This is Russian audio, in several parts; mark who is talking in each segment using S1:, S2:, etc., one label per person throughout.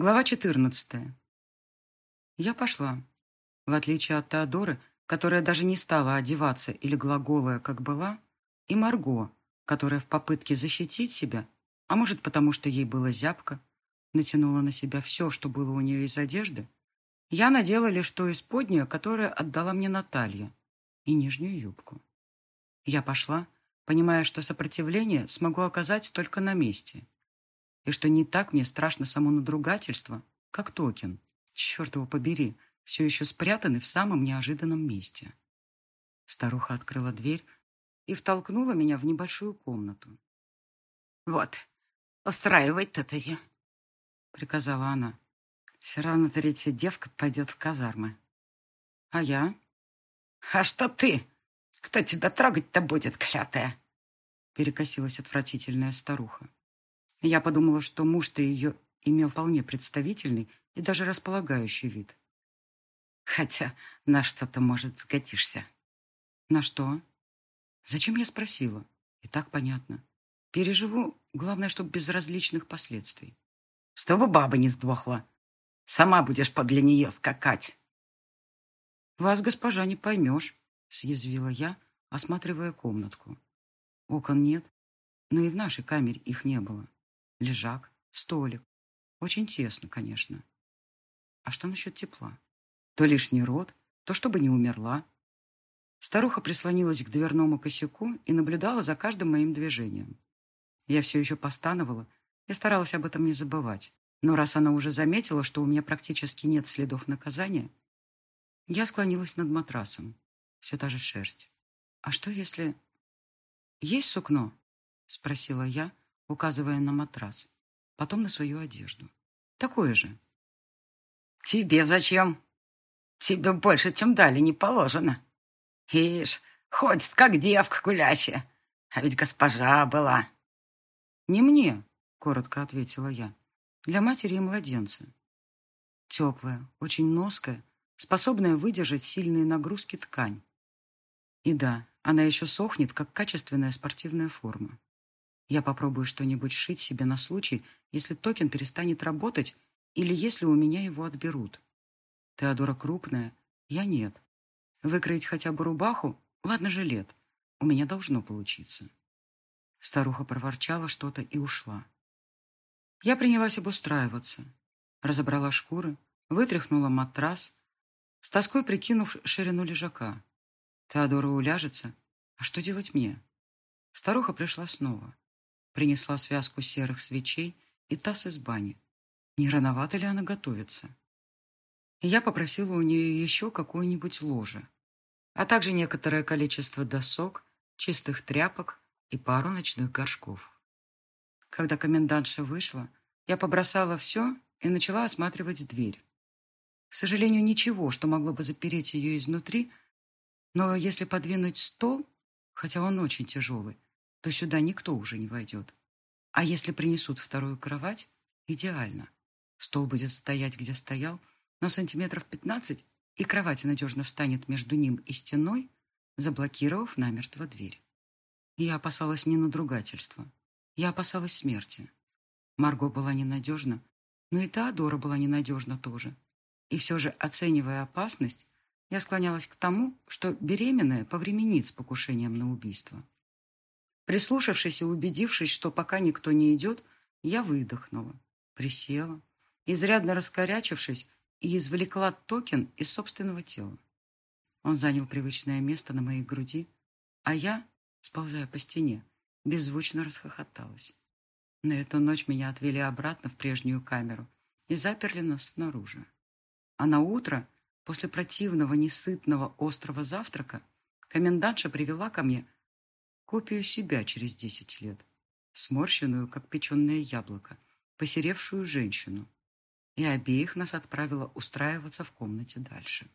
S1: Глава 14. Я пошла. В отличие от Теодоры, которая даже не стала одеваться или глаголая, как была, и Марго, которая в попытке защитить себя, а может потому, что ей было зябко, натянула на себя все, что было у нее из одежды, я надела лишь то исподнее, которое отдала мне Наталья, и нижнюю юбку. Я пошла, понимая, что сопротивление смогу оказать только на месте – и что не так мне страшно само надругательство, как токен. Черт его побери, все еще спрятаны в самом неожиданном месте. Старуха открыла дверь и втолкнула меня в небольшую комнату.
S2: «Вот, устраивай-то ты», — приказала она. «Все равно третья девка пойдет в казармы».
S1: «А я?»
S2: «А что ты? Кто тебя трогать-то будет, клятая?»
S1: Перекосилась отвратительная старуха. Я подумала, что муж-то ее имел вполне представительный и даже располагающий вид.
S2: Хотя на что-то, может, сгодишься.
S1: На что? Зачем я спросила? И так понятно. Переживу, главное, чтобы без различных последствий.
S2: Чтобы баба не сдохла. Сама будешь подле нее скакать.
S1: Вас, госпожа, не поймешь, съязвила я, осматривая комнатку. Окон нет, но и в нашей камере их не было лежак, столик. Очень тесно, конечно. А что насчет тепла? То лишний рот, то чтобы не умерла. Старуха прислонилась к дверному косяку и наблюдала за каждым моим движением. Я все еще постановала и старалась об этом не забывать. Но раз она уже заметила, что у меня практически нет следов наказания, я склонилась над матрасом. Все та же шерсть. А что если... «Есть сукно?» — спросила я, указывая на матрас, потом на свою одежду. Такое же.
S2: «Тебе зачем? Тебе больше, чем дали, не положено. Ишь, ходит, как девка гулящая, а ведь госпожа была».
S1: «Не мне», — коротко ответила я, — «для матери и младенца. Теплая, очень ноская, способная выдержать сильные нагрузки ткань. И да, она еще сохнет, как качественная спортивная форма. Я попробую что-нибудь сшить себе на случай, если токен перестанет работать или если у меня его отберут. Теодора крупная, я нет. Выкроить хотя бы рубаху, ладно, жилет, у меня должно получиться. Старуха проворчала что-то и ушла. Я принялась обустраиваться. Разобрала шкуры, вытряхнула матрас, с тоской прикинув ширину лежака. Теодора уляжется, а что делать мне? Старуха пришла снова. Принесла связку серых свечей и таз из бани. Не рановато ли она готовится? Я попросила у нее еще какое-нибудь ложе, а также некоторое количество досок, чистых тряпок и пару ночных горшков. Когда комендантша вышла, я побросала все и начала осматривать дверь. К сожалению, ничего, что могло бы запереть ее изнутри, но если подвинуть стол, хотя он очень тяжелый, то сюда никто уже не войдет. А если принесут вторую кровать, идеально. Стол будет стоять, где стоял, но сантиметров пятнадцать, и кровать надежно встанет между ним и стеной, заблокировав намертво дверь. Я опасалась не надругательства. Я опасалась смерти. Марго была ненадежна, но и Теодора была ненадежна тоже. И все же, оценивая опасность, я склонялась к тому, что беременная повременит с покушением на убийство. Прислушавшись и убедившись, что пока никто не идет, я выдохнула, присела, изрядно раскорячившись, и извлекла токен из собственного тела. Он занял привычное место на моей груди, а я, сползая по стене, беззвучно расхохоталась. На эту ночь меня отвели обратно в прежнюю камеру и заперли нас снаружи. А на утро, после противного, несытного, острого завтрака, комендантша привела ко мне копию себя через десять лет, сморщенную, как печеное яблоко, посеревшую женщину. И обеих нас отправила устраиваться в комнате дальше.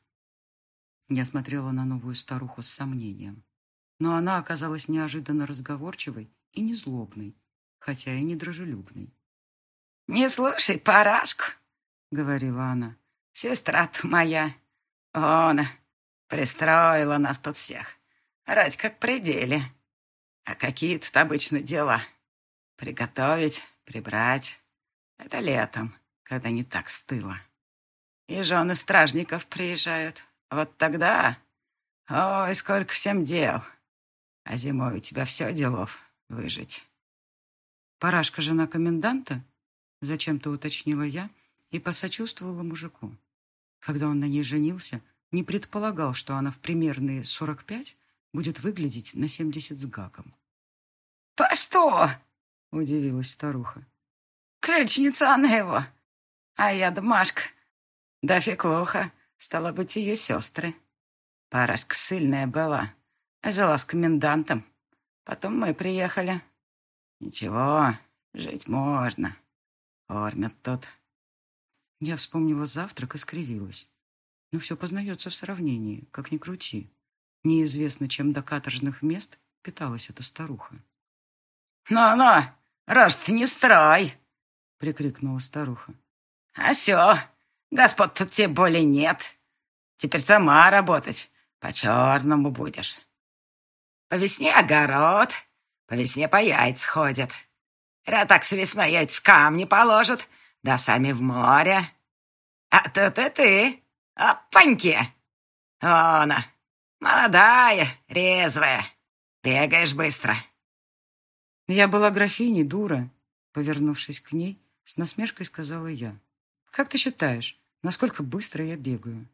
S1: Я смотрела на новую старуху с сомнением. Но она оказалась неожиданно разговорчивой и незлобной, хотя и не дружелюбной.
S2: «Не слушай парашку», — говорила она. «Сестра-то моя, она пристроила нас тут всех. Рать как пределе. А какие тут обычно дела? Приготовить, прибрать. Это летом. когда не так стыло. И жены стражников приезжают. Вот тогда... Ой, сколько всем дел. А зимой у тебя все делов выжить.
S1: Парашка жена коменданта? Зачем-то уточнила я и посочувствовала мужику. Когда он на ней женился, не предполагал, что она в примерные сорок пять будет выглядеть на семьдесят с гаком.
S2: «По что?»
S1: — удивилась старуха.
S2: «Ключница она его. А я Домашка. Да Феклуха, стала быть, ее сестры. Парашка сильная была, жила с комендантом. Потом мы приехали. Ничего, жить можно. Кормят тут».
S1: Я вспомнила завтрак и скривилась. Но все познается в сравнении, как ни крути. Неизвестно, чем до каторжных мест питалась эта старуха.
S2: «Ну-ну, рожь не строй!» — прикрикнула старуха. «А все, господ тут тебе более нет. Теперь сама работать по-черному будешь. По весне огород, по весне по яйца ходят. так с весной яйца в камни положат, да сами в море. А тут и ты, опаньки! Она, молодая, резвая, бегаешь быстро».
S1: «Я была графиней, дура», — повернувшись к ней, с насмешкой сказала я. «Как ты считаешь, насколько быстро я бегаю?»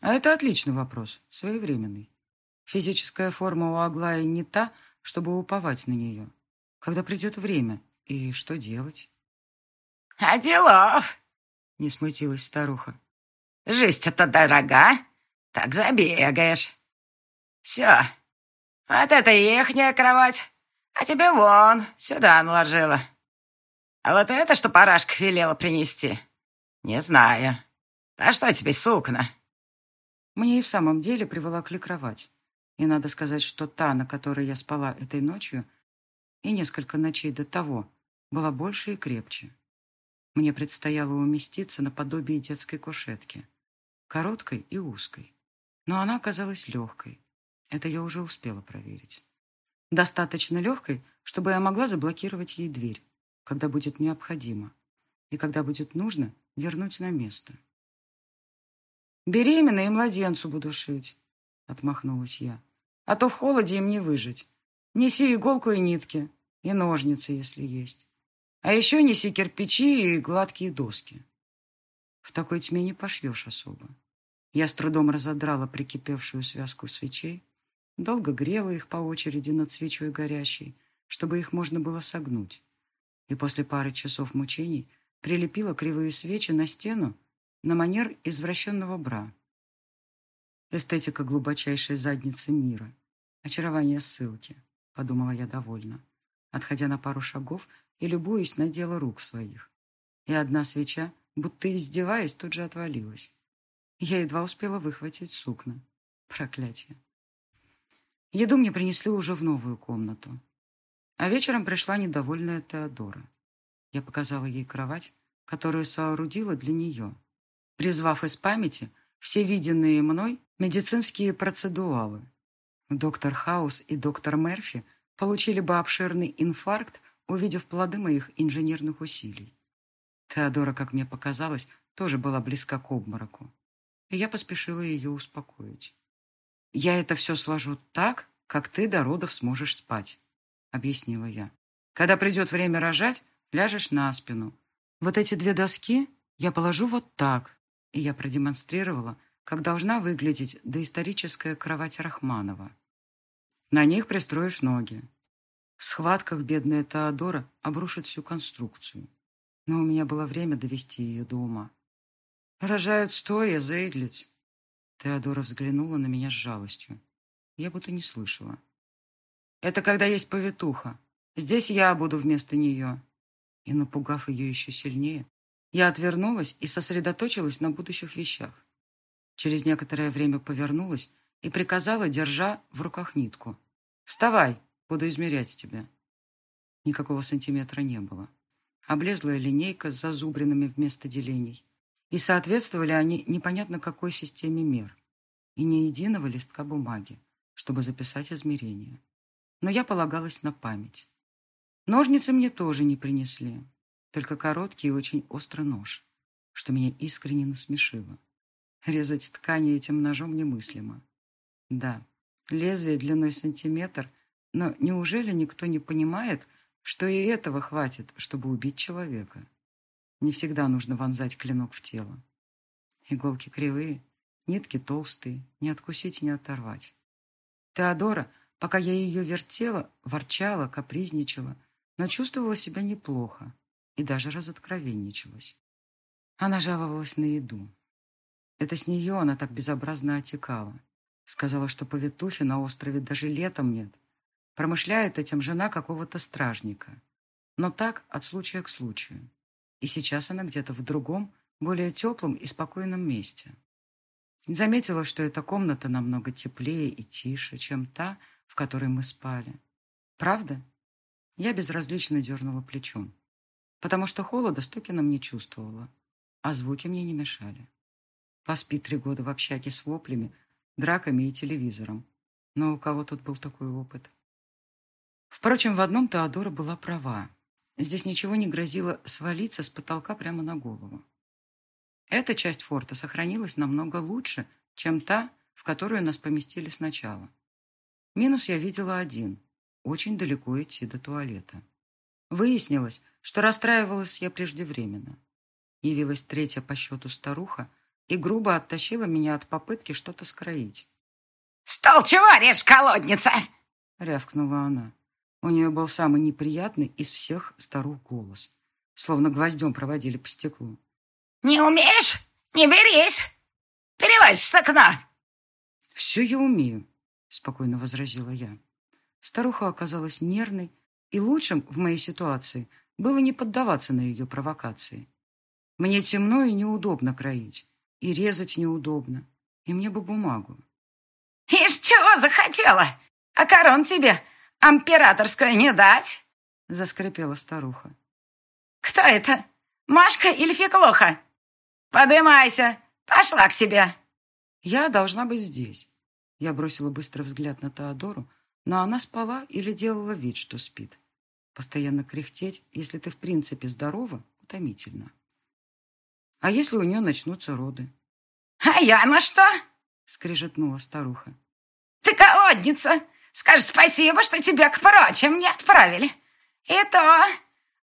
S1: А это отличный вопрос, своевременный. Физическая форма у Аглаи не та, чтобы уповать на нее. Когда придет время, и что делать?
S2: «А делов!» — не смутилась старуха. «Жизнь-то дорога, так забегаешь. Все, вот это ихняя кровать, а тебе вон, сюда наложила. А вот это, что парашка велела принести, не знаю. А что тебе, сукна?»
S1: Мне и в самом деле приволокли кровать. И надо сказать, что та, на которой я спала этой ночью, и несколько ночей до того, была больше и крепче. Мне предстояло уместиться наподобие детской кушетки, короткой и узкой. Но она оказалась легкой. Это я уже успела проверить. Достаточно легкой, чтобы я могла заблокировать ей дверь, когда будет необходимо, и когда будет нужно вернуть на место. «Беременна и младенцу буду шить», — отмахнулась я. «А то в холоде им не выжить. Неси иголку и нитки, и ножницы, если есть. А еще неси кирпичи и гладкие доски. В такой тьме не пошьешь особо. Я с трудом разодрала прикипевшую связку свечей, долго грела их по очереди над свечой горящей, чтобы их можно было согнуть. И после пары часов мучений прилепила кривые свечи на стену на манер извращенного бра. Эстетика глубочайшей задницы мира. Очарование ссылки, подумала я довольно, отходя на пару шагов и любуясь на дело рук своих. И одна свеча, будто издеваясь, тут же отвалилась. Я едва успела выхватить сукна. Проклятие. Еду мне принесли уже в новую комнату. А вечером пришла недовольная Теодора. Я показала ей кровать, которую соорудила для нее, призвав из памяти все виденные мной медицинские процедуалы. Доктор Хаус и доктор Мерфи получили бы обширный инфаркт увидев плоды моих инженерных усилий. Теодора, как мне показалось, тоже была близка к обмороку. Я поспешила ее успокоить. «Я это все сложу так, как ты до родов сможешь спать», — объяснила я. «Когда придет время рожать, ляжешь на спину. Вот эти две доски я положу вот так». И я продемонстрировала, как должна выглядеть доисторическая кровать Рахманова. На них пристроишь ноги. В схватках бедная Теодора обрушит всю конструкцию. Но у меня было время довести ее до ума. «Рожают стоя, Зейдлиц!» Теодора взглянула на меня с жалостью. Я будто не слышала. «Это когда есть повитуха. Здесь я буду вместо нее». И, напугав ее еще сильнее, я отвернулась и сосредоточилась на будущих вещах. Через некоторое время повернулась и приказала, держа в руках нитку. «Вставай!» Буду измерять тебя. Никакого сантиметра не было. Облезлая линейка с зазубринами вместо делений. И соответствовали они непонятно какой системе мер. И ни единого листка бумаги, чтобы записать измерения. Но я полагалась на память. Ножницы мне тоже не принесли. только короткий и очень острый нож, что меня искренне насмешило. Резать ткани этим ножом немыслимо. Да, лезвие длиной сантиметр, но неужели никто не понимает, что и этого хватит, чтобы убить человека? Не всегда нужно вонзать клинок в тело. Иголки кривые, нитки толстые, не откусить, не оторвать. Теодора, пока я ее вертела, ворчала, капризничала, но чувствовала себя неплохо и даже разоткровенничалась. Она жаловалась на еду. Это с нее она так безобразно отекала. Сказала, что повитухи на острове даже летом нет. Промышляет этим жена какого-то стражника. Но так, от случая к случаю. И сейчас она где-то в другом, более теплом и спокойном месте. Заметила, что эта комната намного теплее и тише, чем та, в которой мы спали. Правда? Я безразлично дернула плечом, потому что холода Стокином не чувствовала, а звуки мне не мешали. Поспи три года в общаге с воплями, драками и телевизором. Но у кого тут был такой опыт? Впрочем, в одном Теодора была права. Здесь ничего не грозило свалиться с потолка прямо на голову. Эта часть форта сохранилась намного лучше, чем та, в которую нас поместили сначала. Минус я видела один – очень далеко идти до туалета. Выяснилось, что расстраивалась я преждевременно. Явилась третья по счету старуха и грубо оттащила меня от попытки что-то скроить.
S2: «Стол чего режь, колодница?»
S1: – рявкнула она. У нее был самый неприятный из всех старух голос, словно гвоздем проводили по стеклу.
S2: «Не умеешь? Не берись! Перевозь с окна!»
S1: «Все я умею», — спокойно возразила я. Старуха оказалась нервной, и лучшим в моей ситуации было не поддаваться на ее провокации. Мне темно и неудобно кроить, и резать неудобно, и мне бы бумагу.
S2: «Ишь, чего захотела? А корон тебе императорскую не дать?» — заскрипела старуха. «Кто это? Машка или Феклоха?» «Подымайся! Пошла к себе!»
S1: «Я должна быть здесь». Я бросила быстрый взгляд на Теодору, но она спала или делала вид, что спит. Постоянно кряхтеть, если ты в принципе здорова, утомительно. А если у нее начнутся роды?
S2: «А я на что?» — скрежетнула старуха. «Ты колодница! Скажи спасибо, что тебя к прочим не отправили. И то,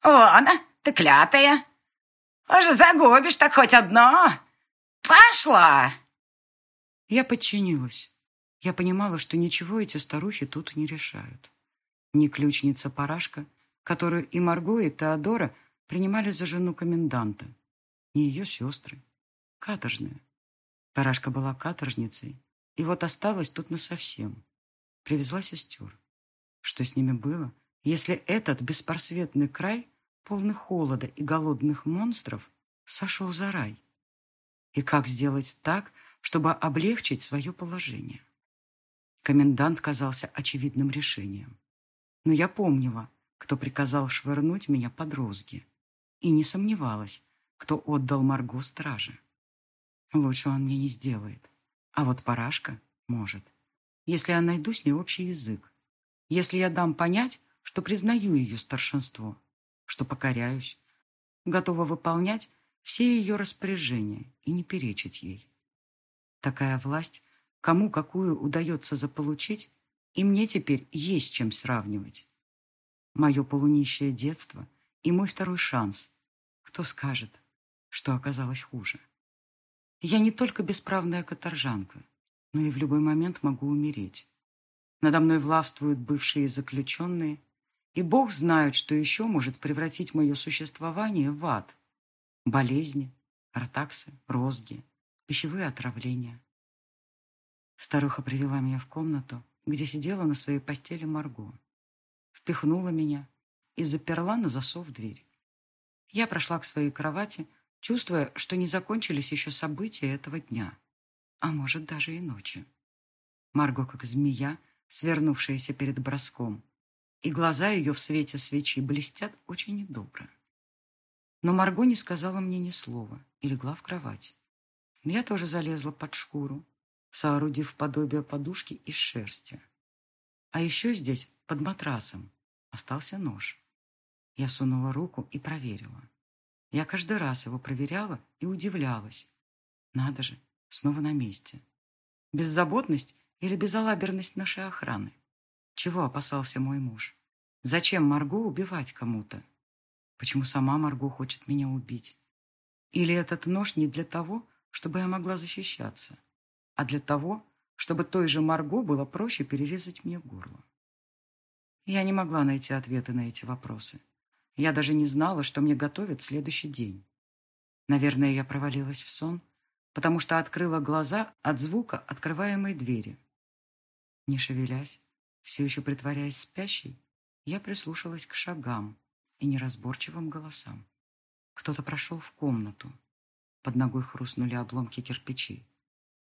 S2: вон, ты клятая. Уже загубишь так хоть одно. Пошла!»
S1: Я подчинилась. Я понимала, что ничего эти старухи тут не решают. Ни ключница Парашка, которую и Марго, и Теодора принимали за жену коменданта, ни ее сестры. Каторжная. Парашка была каторжницей, и вот осталась тут насовсем. Привезла сестер. Что с ними было, если этот беспросветный край полный холода и голодных монстров, сошел за рай. И как сделать так, чтобы облегчить свое положение? Комендант казался очевидным решением. Но я помнила, кто приказал швырнуть меня под розги. И не сомневалась, кто отдал Марго страже. Лучше он мне не сделает. А вот Парашка может. Если я найду с ней общий язык. Если я дам понять, что признаю ее старшинство что покоряюсь, готова выполнять все ее распоряжения и не перечить ей. Такая власть, кому какую удается заполучить, и мне теперь есть чем сравнивать. Мое полунищее детство и мой второй шанс. Кто скажет, что оказалось хуже? Я не только бесправная каторжанка, но и в любой момент могу умереть. Надо мной властвуют бывшие заключенные, и Бог знает, что еще может превратить мое существование в ад. Болезни, артаксы, розги, пищевые отравления. Старуха привела меня в комнату, где сидела на своей постели Марго. Впихнула меня и заперла на засов дверь. Я прошла к своей кровати, чувствуя, что не закончились еще события этого дня, а может даже и ночи. Марго, как змея, свернувшаяся перед броском, и глаза ее в свете свечи блестят очень недобро. Но Марго не сказала мне ни слова и легла в кровать. Я тоже залезла под шкуру, соорудив подобие подушки из шерсти. А еще здесь, под матрасом, остался нож. Я сунула руку и проверила. Я каждый раз его проверяла и удивлялась. Надо же, снова на месте. Беззаботность или безалаберность нашей охраны? Чего опасался мой муж? Зачем Марго убивать кому-то? Почему сама Марго хочет меня убить? Или этот нож не для того, чтобы я могла защищаться, а для того, чтобы той же Марго было проще перерезать мне горло? Я не могла найти ответы на эти вопросы. Я даже не знала, что мне готовит следующий день. Наверное, я провалилась в сон, потому что открыла глаза от звука открываемой двери. Не шевелясь, все еще притворяясь спящей, я прислушалась к шагам и неразборчивым голосам. Кто-то прошел в комнату. Под ногой хрустнули обломки кирпичей.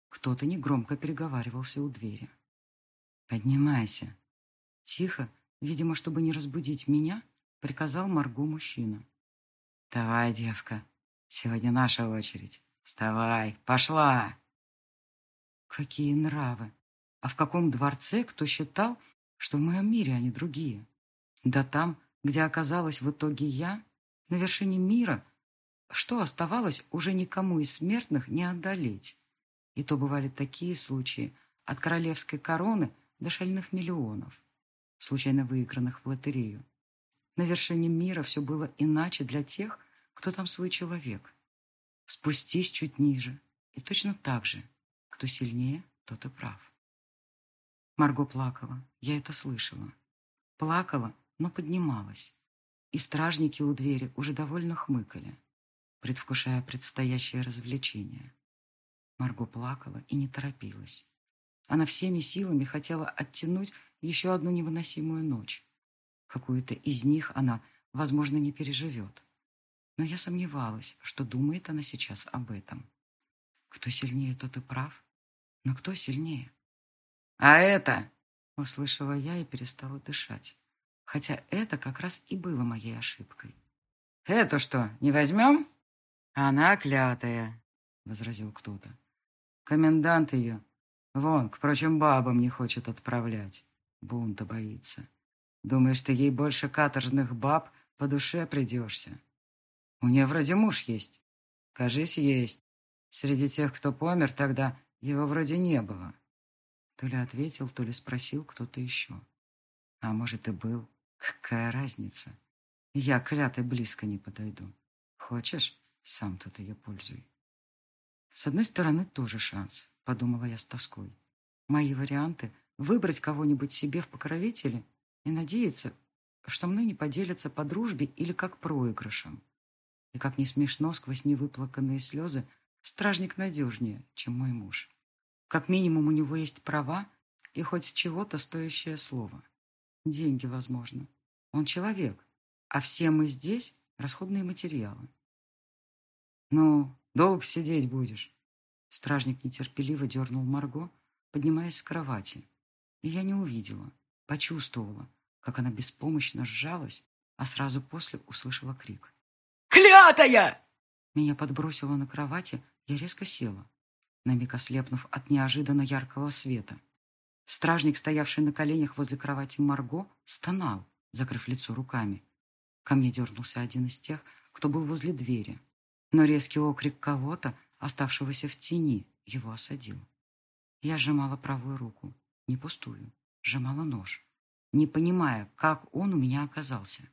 S1: Кто-то негромко переговаривался у двери. «Поднимайся!» Тихо, видимо, чтобы не разбудить меня, приказал Марго мужчина. «Давай, девка, сегодня наша очередь. Вставай, пошла!» Какие нравы! А в каком дворце кто считал, что в моем мире они другие? Да там, где оказалась в итоге я, на вершине мира, что оставалось уже никому из смертных не одолеть. И то бывали такие случаи, от королевской короны до шальных миллионов, случайно выигранных в лотерею. На вершине мира все было иначе для тех, кто там свой человек. Спустись чуть ниже, и точно так же. Кто сильнее, тот и прав. Марго плакала, я это слышала. Плакала, но поднималась. И стражники у двери уже довольно хмыкали, предвкушая предстоящее развлечение. Марго плакала и не торопилась. Она всеми силами хотела оттянуть еще одну невыносимую ночь. Какую-то из них она, возможно, не переживет. Но я сомневалась, что думает она сейчас об этом. Кто сильнее, тот и прав. Но кто сильнее? «А это?» — услышала я и перестала дышать. Хотя это как раз и было моей ошибкой. «Это что, не возьмем?» «Она клятая», — возразил кто-то. «Комендант ее. Вон, к прочим бабам не хочет отправлять. Бунта боится. Думаешь, ты ей больше каторжных баб по душе придешься? У нее вроде муж есть. Кажись, есть. Среди тех, кто помер тогда, его вроде не было. То ли ответил, то ли спросил кто-то еще. А может и был. Какая разница? Я клятой близко не подойду. Хочешь, сам тут ее пользуй. С одной стороны, тоже шанс, подумала я с тоской. Мои варианты — выбрать кого-нибудь себе в покровители и надеяться, что мной не поделятся по дружбе или как проигрышем. И как не смешно, сквозь невыплаканные слезы, стражник надежнее, чем мой муж. Как минимум у него есть права и хоть чего-то стоящее слово. Деньги, возможно. Он человек, а все мы здесь — расходные материалы. «Ну, долго сидеть будешь?» Стражник нетерпеливо дернул Марго, поднимаясь с кровати. И я не увидела, Почувствовала, как она беспомощно сжалась, а сразу после услышала крик.
S2: «Клятая!»
S1: Меня подбросило на кровати, я резко села, на миг ослепнув от неожиданно яркого света. Стражник, стоявший на коленях возле кровати Марго, стонал, закрыв лицо руками. Ко мне дернулся один из тех, кто был возле двери. Но резкий окрик кого-то, оставшегося в тени, его осадил. Я сжимала правую руку, не пустую сжимала нож, не понимая, как он у меня оказался.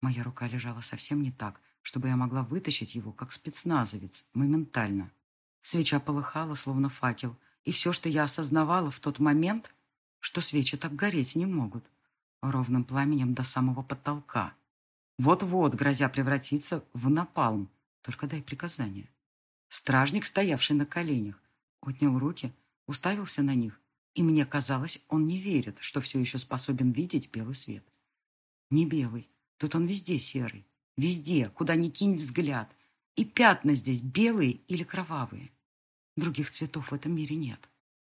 S1: Моя рука лежала совсем не так, чтобы я могла вытащить его, как спецназовец, моментально. Свеча полыхала, словно факел, и все, что я осознавала в тот момент, что свечи так гореть не могут, ровным пламенем до самого потолка. Вот-вот, грозя превратиться в напалм, только дай приказание. Стражник, стоявший на коленях, отнял руки, уставился на них и мне казалось, он не верит, что все еще способен видеть белый свет. Не белый, тут он везде серый. Везде, куда ни кинь взгляд. И пятна здесь белые или кровавые. Других цветов в этом мире нет.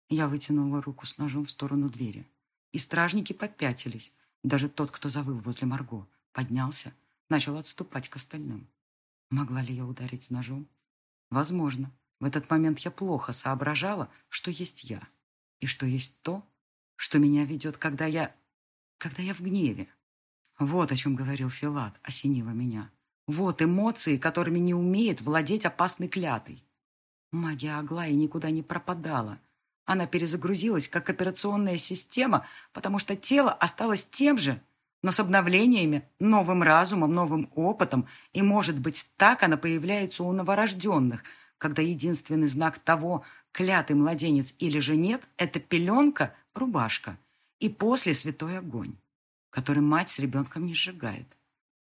S1: Я вытянула руку с ножом в сторону двери. И стражники попятились. Даже тот, кто завыл возле Марго, поднялся, начал отступать к остальным. Могла ли я ударить ножом? Возможно. В этот момент я плохо соображала, что есть я и что есть то, что меня ведет, когда я... когда я в гневе. Вот о чем говорил Филат, осенило меня. Вот эмоции, которыми не умеет владеть опасный клятый. Магия Аглаи никуда не пропадала. Она перезагрузилась, как операционная система, потому что тело осталось тем же, но с обновлениями, новым разумом, новым опытом, и, может быть, так она появляется у новорожденных, когда единственный знак того, клятый младенец или же нет, это пеленка, рубашка, и после святой огонь, который мать с ребенком не сжигает.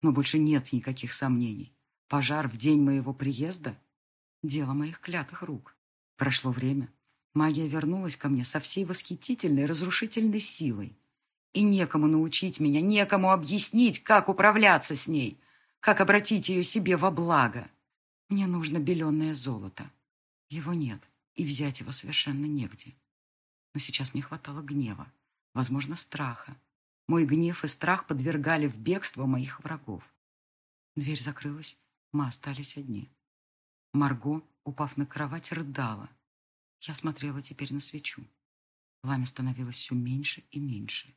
S1: Но больше нет никаких сомнений. Пожар в день моего приезда — дело моих клятых рук. Прошло время. Магия вернулась ко мне со всей восхитительной разрушительной силой. И некому научить меня, некому объяснить, как управляться с ней, как обратить ее себе во благо. Мне нужно беленое золото. Его нет, и взять его совершенно негде. Но сейчас мне хватало гнева, возможно, страха. Мой гнев и страх подвергали в бегство моих врагов. Дверь закрылась, мы остались одни. Марго, упав на кровать, рыдала. Я смотрела теперь на свечу. Пламя становилось все меньше и меньше.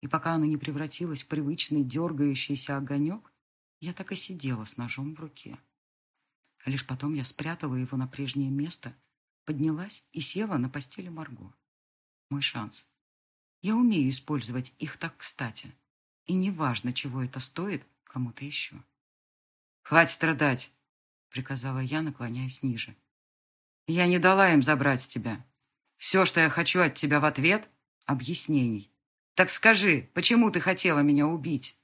S1: И пока оно не превратилось в привычный дергающийся огонек, я так и сидела с ножом в руке. Лишь потом я спрятала его на прежнее место, поднялась и села на постели Марго. Мой шанс. Я умею использовать их так кстати. И неважно, чего это стоит кому-то еще. «Хватит рыдать!» — приказала я, наклоняясь ниже. Я не дала им забрать тебя. Все, что я хочу от тебя в ответ — объяснений. Так скажи, почему ты хотела меня убить?»